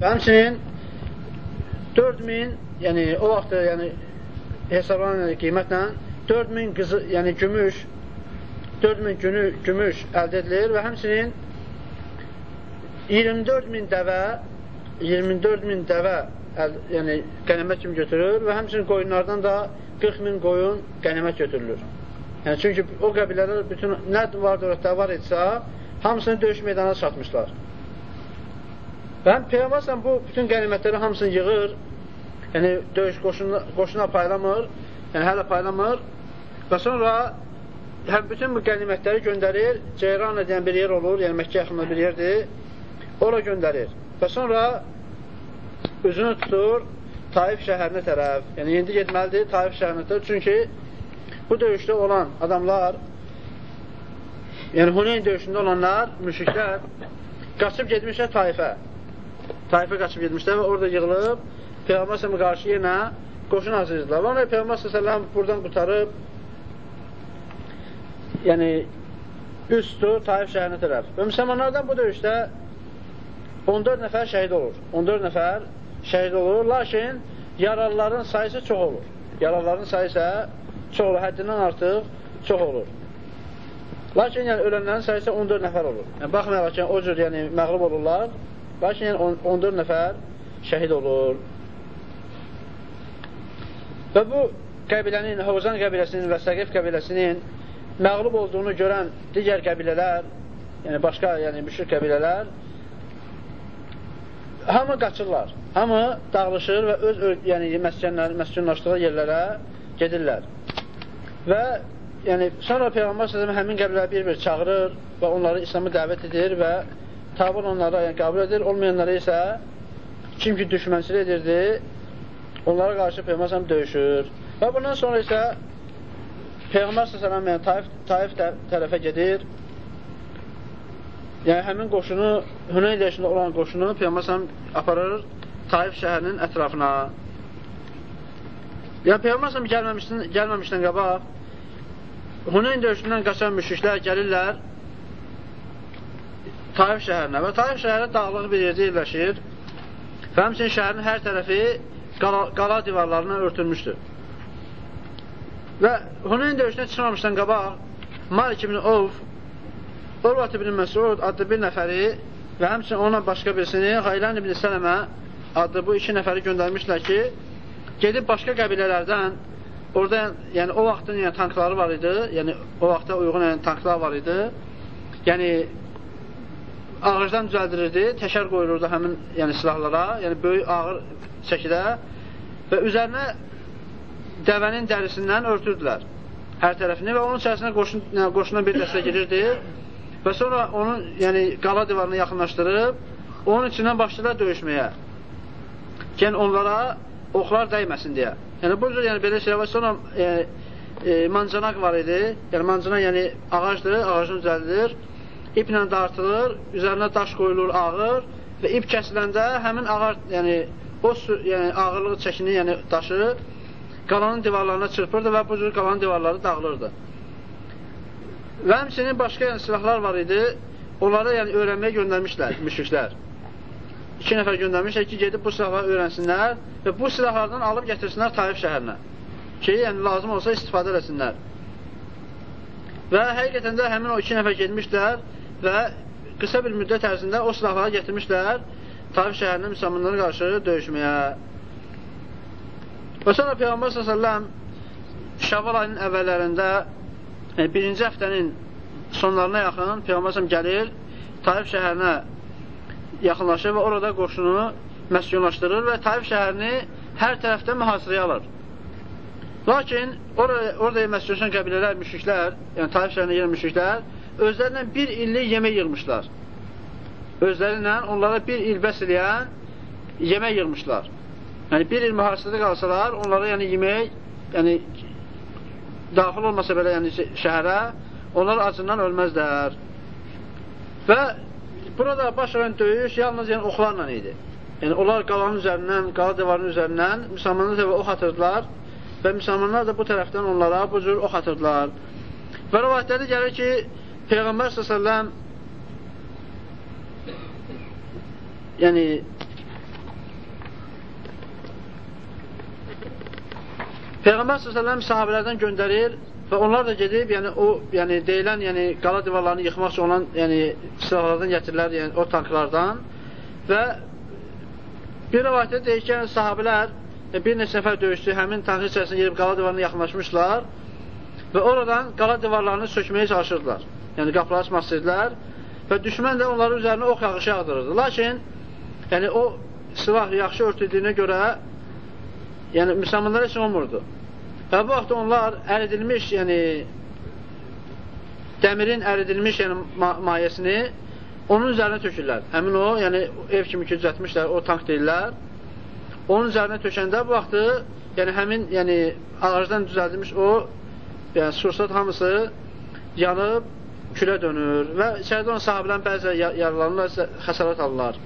Və həmçinin 4000, yəni o vaxt yəni hesablanan qiymətlə 4000 qızı, yəni gümüş 4000 günü gümüş əldə edilir və həmçinin 24 min dəvə 24 min dəvə əl, yəni qənəmət kimi götürülür və həmçinin qoyunlardan da 40 min qoyun qənəmət götürülür. Yəni, çünki o qəbilələr bütün nə var dövlətdə var etsə, hamısını döyüş meydanına çatmışlar. Həm Peyğəmbər bu bütün qənimətləri hamısını yığır, yəni döyüş qoşuna, qoşuna paylamır, yəni hələ paylamır. Və sonra həm bütün bu qənimətləri göndərir, Ceyran edən bir yer olur, yəni Məkkə yaxında bir yerdir, ora göndərir. Və sonra üzünü tutur Taif şəhərinə tərəf, yəni indi getməlidir Taif şəhərinə tərəf, çünki bu döyüşdə olan adamlar, yəni Huneyn döyüşündə olanlar, müşriklər, qaçıb getmişlər Taifə. Taifə qaçıb getmişlər və orada yığılıb Peyğəmbər s.ə.və qarşı yenə qoşun hazırlayırlar. Ona Peyğəmbər s.ə.və buradan qutarıb yəni tutur Taif şəhərinə tərəf. Və müsəlmanlardan bu döyüşdə 14 nəfər şəhid olur. 14 nəfər şəhid olur, lakin yaralıların sayısı çox olur. Yaralıların sayısı çox olur, həddindən artıq çox olur. Lakin yəni, ölənlərin sayısı 14 nəfər olur. Yəni, baxmayaraq ki, o cür yəni, məğlub olurlar, lakin yəni, 14 nəfər şəhid olur. Və bu qəbilənin, Hovzan qəbiləsinin və Səqif qəbiləsinin məğlub olduğunu görən digər qəbilələr, yəni başqa, yəni müşrik qəbilələr, hamı qaçırlar, hamı dağılışır və öz yəni, məskənlər, məskunlaşdığı yerlərə gedirlər. Və yəni, sonra Peyğəmbər s.ə.v həmin qəbilələri bir-bir çağırır və onları İslamı dəvət edir və tabun onlara yəni, qəbul edir, olmayanlara isə kim ki düşmənçilik edirdi, onlara qarşı Peyğəmbər döyüşür. Və bundan sonra isə Peyğəmbər s.ə.v yəni, Taif, Taif tərəfə gedir. Yəni, həmin qoşunu, Hüneyn dəyişində olan qoşunu Peyğəmbər s.ə.v aparır Taif şəhərinin ətrafına. Yəni, Peyğəmbər s.ə.v gəlməmişdən, gəlməmişdən qabaq Huneyn döyüşündən qaçan müşriklər gəlirlər Taif şəhərinə və Taif şəhəri dağlıq bir yerdə yerləşir və həmçinin şəhərin hər tərəfi qala, qala divarlarına örtülmüşdür. Və Huneyn döyüşünə çıxmamışdan qabaq Malik ibn Ovf Urvat ibn Məsud adlı bir nəfəri və həmçinin ona başqa birisini Qaylan ibn Sələmə adlı bu iki nəfəri göndərmişlər ki, gedib başqa qəbilələrdən orada, yəni o vaxtın yəni, tankları var idi, yəni o vaxta uyğun yəni, tanklar var idi. Yəni ağırdan düzəldirirdi, təkər qoyulurdu həmin yəni silahlara, yəni böyük ağır çəkidə və üzərinə dəvənin dərisindən örtürdülər hər tərəfini və onun içərisində qoşun, yəni, qoşuna bir dəstə girirdi və sonra onun yəni, qala divarına yaxınlaşdırıb onun içindən başladılar döyüşməyə. Yəni onlara oxlar dəyməsin deyə. Yəni bu cür yəni belə şey var. Sonra e, e, mancanaq var idi. Yəni mancana yəni ağacdır, ağacın üzəridir. İplə dartılır, üzərinə daş qoyulur ağır və ip kəsiləndə həmin ağac yəni o yəni ağırlığı çəkini yəni daşı qalanın divarlarına çırpırdı və bu cür qalanın divarları dağılırdı. Və həmçinin başqa yəni, silahlar var idi. Onları yəni, öyrənməyə göndərmişlər müşriklər. İki nəfər göndərmişlər ki, gedib bu silahları öyrənsinlər və bu silahlardan alıb gətirsinlər Taif şəhərinə. Ki, yəni, lazım olsa istifadə eləsinlər. Və həqiqətən də həmin o iki nəfər getmişlər və qısa bir müddət ərzində o silahları gətirmişlər Taif şəhərinin müsəlmanlara qarşı döyüşməyə. Və sonra Peyğəmbər s.ə.v Şaval ayının əvvəllərində yəni birinci həftənin sonlarına yaxın Peyğəmbər gəlir, Taif şəhərinə yaxınlaşır və orada qoşunu məskunlaşdırır və Taif şəhərini hər tərəfdən mühasirəyə alır. Lakin orada, orada məskunlaşan qəbilələr, müşriklər, yəni Taif şəhərinə gələn müşriklər özlərindən bir illik yemək yığmışlar. Özlərindən onlara bir il bəs eləyən yemək yığmışlar. Yəni, bir il mühasirədə qalsalar, onlara yəni, yemək, yəni, daxil olmasa belə yəni, şəhərə, onlar acından ölməzlər. Və burada baş verən döyüş yalnız yəni, oxlarla idi. Yəni, onlar qalanın üzərindən, qala divarının üzərindən müsəlmanlar da ox atırdılar və müsəlmanlar da bu tərəfdən onlara bu cür ox atırdılar. Və rəvayətlərdə gəlir ki, Peyğəmbər s.ə.v yəni Peyğəmbər s.ə.v sahabələrdən göndərir və onlar da gedib, yəni o yəni deyilən, yəni qala divarlarını yıxmaq üçün olan, yəni silahlardan gətirirlər, yəni o tanklardan və bir rivayətdə deyir ki, yəni, sahabələr e, bir neçə nəfər döyüşçü həmin tankın içərisində gedib qala divarına yaxınlaşmışlar və oradan qala divarlarını sökməyə çalışırdılar. Yəni qapıları açmaq istədilər və düşmən də onların üzərinə ox yağışı yağdırırdı. Lakin, yəni o silah yaxşı örtüldüyünə görə yəni müsəlmanlara heç olmurdu. Və bu vaxt onlar əridilmiş, yəni dəmirin əridilmiş yəni, ma mayəsini onun üzərinə tökürlər. Həmin o, yəni ev kimi ki, düzətmişlər, o tank deyirlər. Onun üzərinə tökəndə bu vaxtı, yəni həmin, yəni ağacdan düzəldilmiş o, yəni sursat hamısı yanıb külə dönür və içəridə olan sahabilərin bəzi yaralanırlar, xəsarət alırlar.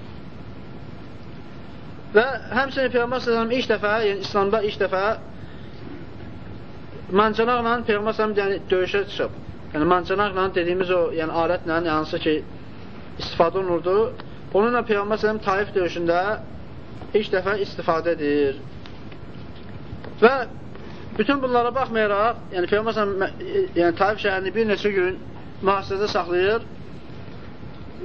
Və həmçinin Peyğəmbər sallallahu ilk dəfə, yəni İslamda ilk dəfə mancanaqla Peyğəmbər sallallahu yəni döyüşə çıxıb. Yəni mancanaqla dediyimiz o, yəni alətlə, yəni hansı ki istifadə olunurdu. Onunla Peyğəmbər sallallahu Taif döyüşündə ilk dəfə istifadə edir. Və bütün bunlara baxmayaraq, yəni Peyğəmbər yəni Taif şəhərini bir neçə gün mühasirədə saxlayır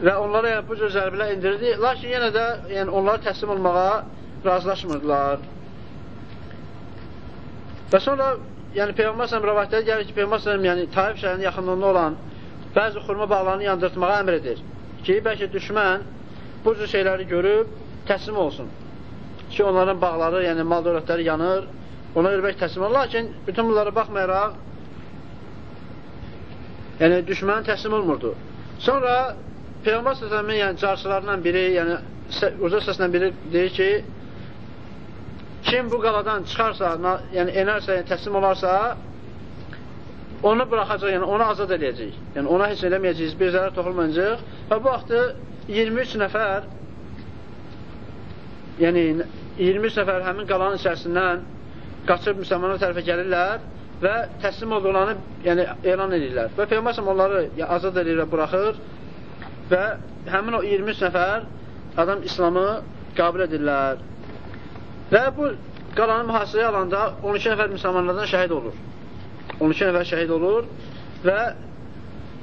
və onlara yəni, bu cür zərbilər indirdi. Lakin yenə də yəni, onlara təslim olmağa razılaşmırdılar. Və sonra yəni, Peyğəmbər səhəm rəvayətləri gəlir ki, Peyğəmbər səhəm yəni, Taif şəhərinin yaxınlığında olan bəzi xurma bağlarını yandırtmağa əmr edir ki, bəlkə düşmən bu cür şeyləri görüb təslim olsun. Ki, onların bağları, yəni mal dövlətləri yanır, ona görə bəlkə təslim olur. Lakin bütün bunlara baxmayaraq, yəni düşmən təslim olmurdu. Sonra Peyğəmbər s.ə.v-in yəni, carçılarından biri, yəni uca səslə biri deyir ki, kim bu qaladan çıxarsa, yəni enərsə, yəni, təslim olarsa, onu buraxacaq, yəni onu azad edəcək. Yəni ona heç eləməyəcəyik, bir zərər toxulmayacaq. Və bu vaxtı 23 nəfər yəni 23 nəfər həmin qalanın içərisindən qaçıb müsəlmanlar tərəfə gəlirlər və təslim olduqlarını yəni, elan edirlər. Və Peyğəmbər onları yəni, azad edir və buraxır və həmin o 23 nəfər adam İslamı qəbul edirlər. Və bu qalanı mühasirəyə alanda 12 nəfər müsəlmanlardan şəhid olur. 12 nəfər şəhid olur və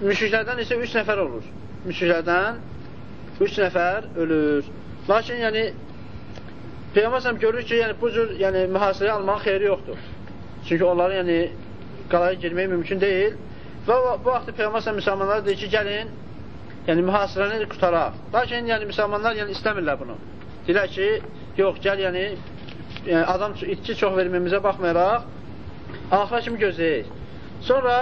müşriklərdən isə 3 nəfər olur. Müşriklərdən 3 nəfər ölür. Lakin yəni Peyğəmbər görür ki, yəni bu cür yəni mühasirəyə almağın xeyri yoxdur. Çünki onların yəni qalaya girmək mümkün deyil. Və bu vaxt Peyğəmbər müsəlmanlara deyir ki, gəlin yəni mühasirəni qutaraq. Lakin yəni müsəlmanlar yəni istəmirlər bunu. Deyirlər ki, yox, gəl yəni, yəni adam itki çox verməyimizə baxmayaraq axıra kimi gözləyək. Sonra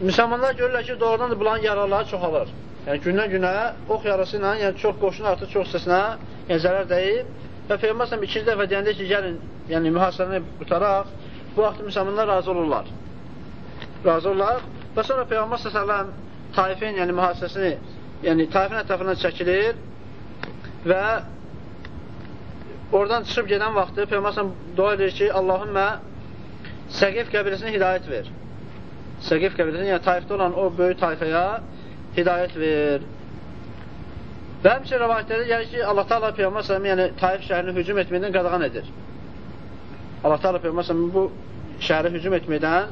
müsəlmanlar görürlər ki, doğrudan da bulan yaraları çoxalır. Yəni gündən günə ox yarası ilə, yəni çox qoşun artıq çox səsinə yəni, zərər dəyib və Peyğəmbər ikinci dəfə deyəndə ki, gəlin, yəni mühasirəni qutaraq, bu vaxt müsəlmanlar razı olurlar. Razı olurlar Və sonra Peyğəmbər s.ə.v Taifin, yəni mühasirəsini, yəni Taifin ətrafından çəkilir və oradan çıxıb gedən vaxtı Peyğəmbər s.ə.v dua edir ki, Allahümmə Səqif qəbiləsinə hidayət ver. Səqif qəbiləsinə, yəni Taifdə olan o böyük tayfəyə hidayət ver. Və həmçin rəvayətlərdə gəlir ki, Allah Taala Peyğəmbər s.ə.v yəni Taif şəhərini hücum etməkdən qadağan edir. Allah Taala Peyğəmbər s.ə.v bu şəhərə hücum etməkdən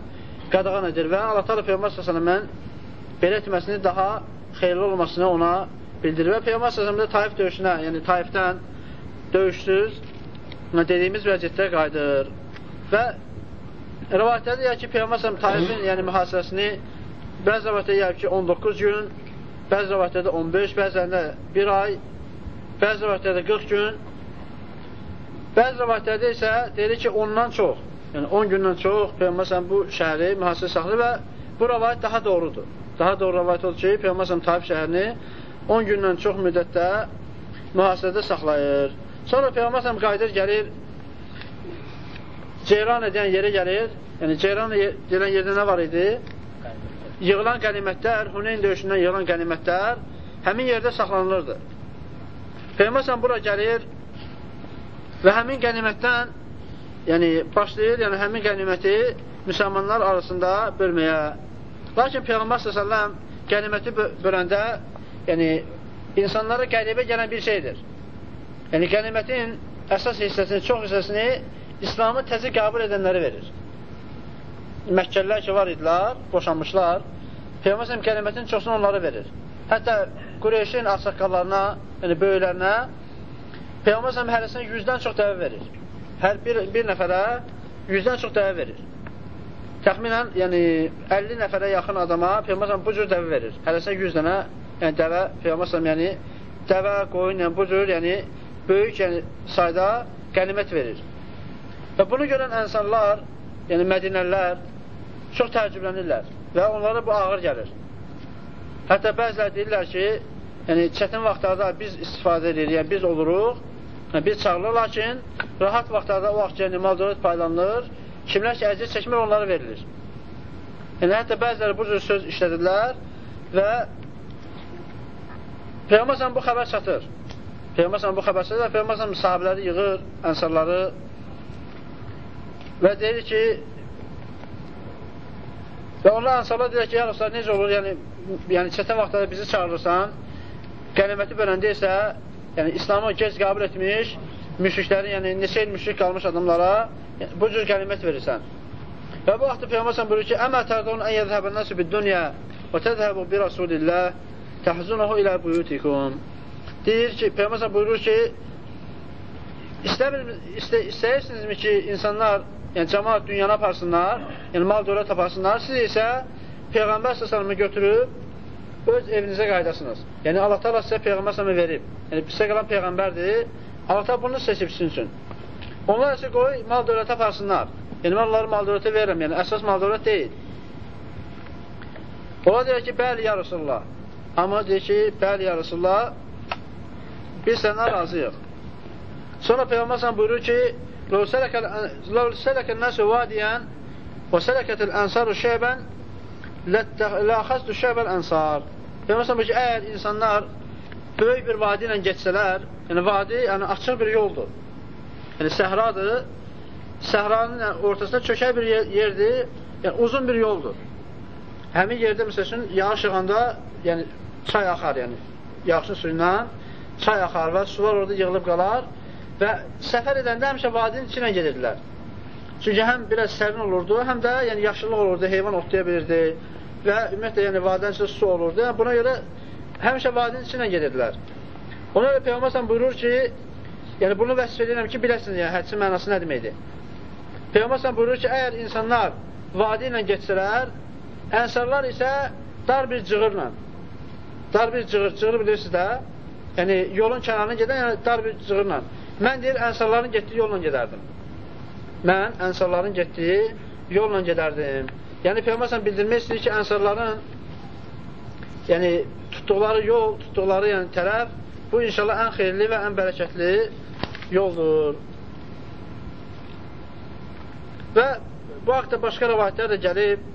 qadağan edir və Allah Teala Peyğəmbər s.ə.v-ən belə etməsini daha xeyirli olmasını ona bildirir və Peyğəmbər s.ə.v-də Taif döyüşünə, yəni Taifdən döyüşsüz dediyimiz vəziyyətdə qayıdır və rəvayətlərdə deyək ki, Peyğəmbər s.ə.v Taifin yəni mühasirəsini bəzi rəvayətlərdə deyək ki, 19 gün, bəzi rəvayətlərdə 15, bəzilərində 1 ay, bəzi rəvayətlərdə 40 gün, bəzi rəvayətlərdə isə deyilir ki, ondan çox yəni 10 gündən çox Peyğəmbər bu şəhəri mühasirə saxlayır və bu rəvayət daha doğrudur. Daha doğru rəvayət odur ki, Peyğəmbər Taif şəhərini 10 gündən çox müddətdə mühasirədə saxlayır. Sonra Peyğəmbər qayıdır, gəlir Ceyran edən yerə gəlir. Yəni Ceyran gələn yerdə nə var idi? Yığılan qənimətlər, Huneyn döyüşündən yığılan qənimətlər həmin yerdə saxlanılırdı. Peyğəmbər bura gəlir və həmin qənimətdən yəni başlayır, yəni həmin qəniməti müsəlmanlar arasında bölməyə. Lakin Peyğəmbər s.ə.v qəniməti böləndə, yəni insanlara qəribə gələn bir şeydir. Yəni qənimətin əsas hissəsini, çox hissəsini İslamı təzə qəbul edənləri verir. Məkkəllər ki, var idilər, boşanmışlar, Peyğəmbər kəlimətinin çoxsunu onları verir. Hətta Qureyşin asaqallarına, yəni böyüklərinə Peyğəmbər hərəsinə yüzdən çox dəvə verir. Hər bir, bir nəfərə yüzdən çox dəvə verir. Təxminən, yəni 50 nəfərə yaxın adama Peyğəmbər bu cür dəvə verir. Hərəsinə 100 dənə yəni dəvə Peyğəmbər yəni dəvə, qoyun, yəni bu cür yəni böyük yəni, sayda qənimət verir. Və bunu görən insanlar, yəni Mədinəllər çox təəccüblənirlər və onlara bu ağır gəlir. Hətta bəzilər deyirlər ki, yəni çətin vaxtlarda biz istifadə edirik, yəni biz oluruq, yəni, biz çağırılır, lakin rahat vaxtlarda o vaxt yəni mal dövlət paylanılır, kimlər ki, əziyyət çəkmək onlara verilir. Yəni, hətta bəziləri bu cür söz işlədirlər və Peyğəmbər bu xəbər çatır. Peyğəmbər bu xəbər çatır və Peyğəmbər sahabələri yığır, ənsarları və deyir ki, və onlar ənsarlar deyir ki, ya Rasulullah, necə olur, yəni yəni çətin vaxtlarda bizi çağırırsan, qəniməti böləndə isə yəni İslamı gec qəbul etmiş müşriklərin, yəni neçə il müşrik qalmış adamlara yəni, bu cür qənimət verirsən. Və bu vaxtda Peyğəmbər buyurur ki: "Əmə tərdun ən yəzhəbən nasu bid-dunya və tezhəbu bi Rasulillah tahzunuhu ilə buyutikum." Deyir ki, Peyğəmbər buyurur ki, istəmir, istə, istəyirsinizmi ki, insanlar, yəni cəmaat dünyanı aparsınlar, yəni mal dövlət aparsınlar, siz isə Peyğəmbər s.ə.və götürüb öz evinizə qaydasınız. Yəni Allah təala sizə Peyğəmbər s.ə.və verib. Yəni sizə qalan Peyğəmbərdir. Allah təala bunu seçib sizin üçün. Onlar isə qoy mal dövlətə aparsınlar. Yəni mən onları mal dövlətə verirəm. Yəni əsas mal dövlət deyil. Onlar deyir ki, bəli ya Rasulullah. Amma deyir ki, bəli ya Rasulullah biz səndən razıyıq. Sonra Peyğəmbər s.ə.və buyurur ki, لو سلك الناس واديا وسلكت الأنصار شيبا Ləxəsdü şəbəl ənsar. Peyğəmbər ki, əgər insanlar böyük bir vadi ilə geçsələr, yəni vadi yəni açıq bir yoldur. Yəni səhradır. Səhranın yəni, ortasında çökək bir yerdir, yəni uzun bir yoldur. Həmin yerdə məsəl üçün yağış yığanda, yəni çay axar, yəni yağışın suyundan çay axar və sular orada yığılıb qalar və səfər edəndə həmişə vadinin içinə gedirdilər. Çünki həm biraz sərin olurdu, həm də yəni yaşıllıq olurdu, heyvan otlaya bilirdi və ümumiyyətlə yəni vadinin içində su olurdu. Yəni, buna görə həmişə vadinin içindən gedirdilər. Ona görə Peyğəmbər buyurur ki, yəni bunu vəsf edirəm ki, biləsiniz, yəni hədsin mənası nə deməkdir. Peyğəmbər buyurur ki, əgər insanlar vadi ilə geçsələr, ənsarlar isə dar bir cığırla, dar bir cığır, cığır bilirsiniz də, yəni yolun kənarına gedən yəni, dar bir cığırla. Mən deyir, ənsarların getdiyi yolla gedərdim. Mən ənsarların getdiyi yolla gedərdim. Yəni Peyğəmbər bildirmək istəyir ki, ənsarların yəni tutduqları yol, tutduqları yəni tərəf bu inşallah ən xeyirli və ən bərəkətli yoldur. Və bu haqda başqa rəvayətlər də gəlib.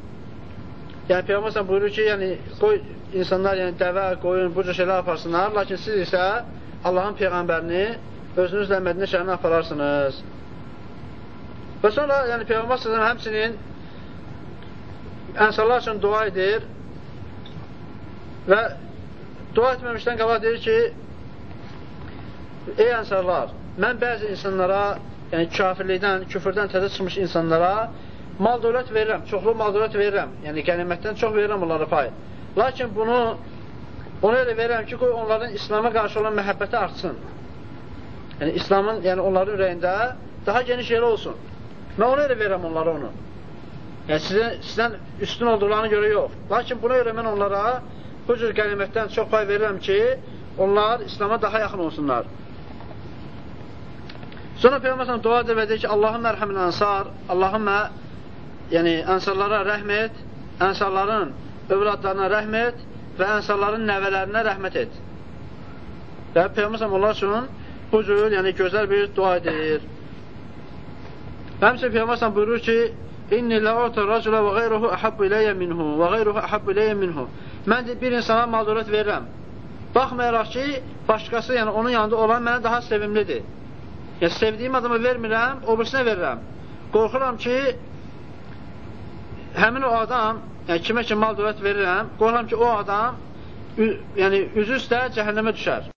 Yəni Peyğəmbər buyurur ki, yəni qoy insanlar yəni dəvə, qoyun, bu cür şeylər aparsınlar, lakin siz isə Allahın peyğəmbərini özünüzlə Mədinə şəhərinə apararsınız. Və sonra yəni Peyğəmbər həmçinin ənsarlar üçün dua edir və dua etməmişdən qabaq deyir ki, ey ənsarlar, mən bəzi insanlara, yəni kafirlikdən, küfürdən təzə çıxmış insanlara mal dövlət verirəm, çoxlu mal dövlət verirəm, yəni qənimətdən çox verirəm onlara pay. Lakin bunu ona elə verirəm ki, qoy onların İslama qarşı olan məhəbbəti artsın. Yəni İslamın, yəni onların ürəyində daha geniş yeri olsun. Mən ona elə verirəm onlara onu. Yəni sizdən, sizdən üstün olduqlarına görə yox. Lakin buna görə mən onlara bu cür qənimətdən çox pay verirəm ki, onlar İslama daha yaxın olsunlar. Sonra Peyğəmbər dua edir və deyir ki, Allahın mərhəmin ənsar, Allahümmə yəni ənsarlara rəhm et, ənsarların övladlarına rəhm et və ənsarların nəvələrinə rəhmət et. Və Peyğəmbər onlar üçün bu cür yəni gözəl bir dua edir. Həmçə Peyğəmbər buyurur ki, İnni lə'utu rəculə və qeyruhu əhəbbu iləyyə minhu və qeyruhu əhəbbu iləyyə minhu. Mən bir insana mal dövlət verirəm. Baxmayaraq ki, başqası, yəni onun yanında olan mənə daha sevimlidir. Yəni, sevdiyim adama vermirəm, o birisinə verirəm. Qorxuram ki, həmin o adam, yəni kimə ki mal dövlət verirəm, qorxuram ki, o adam yəni üzü üstə cəhənnəmə düşər.